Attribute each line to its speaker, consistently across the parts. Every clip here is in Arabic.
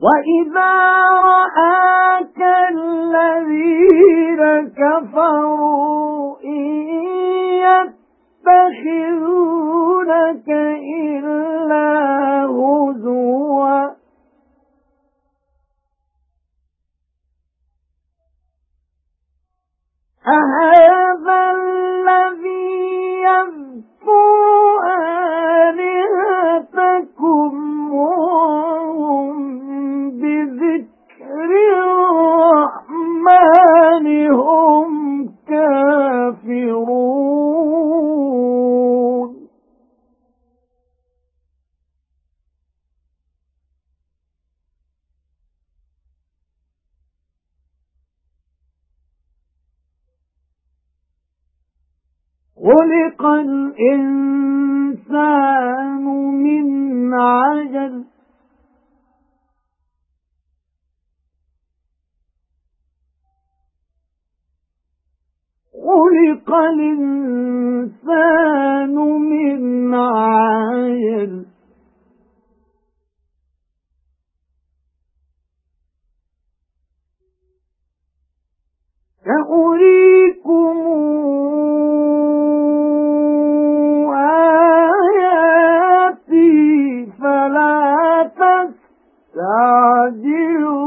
Speaker 1: وَإِذَا رَآكَ الَّذِينَ كَفَرُوا إِن يَتَّخِذُونَكَ إِلَّا هُزُوًا أَهَذَا خُلِقَ الْإِنسَانُ مِنْ عَجَلٍ. خُلِقَ الْإِنسَانُ مِنْ عَجَلٍ. سَأُرِيكُمْ تَسْتَعْجِلُونَ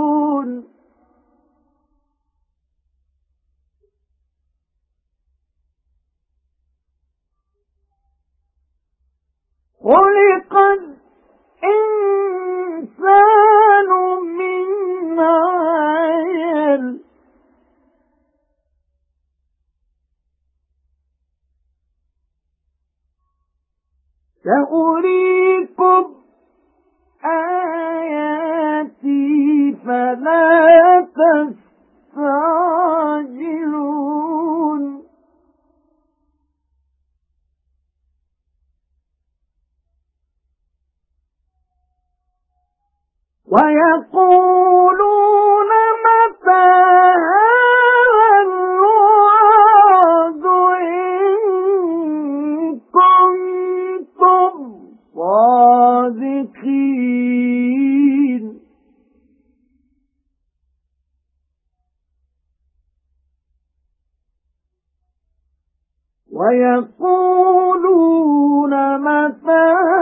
Speaker 1: خُلِقَ الْإِنسَانُ مِنْ عَجَلٍ سَأُرِيكُمْ وَيَقُولُونَ مَتَى هَذَا إِن كُنتُمْ وَيَقُولُونَ مَتَى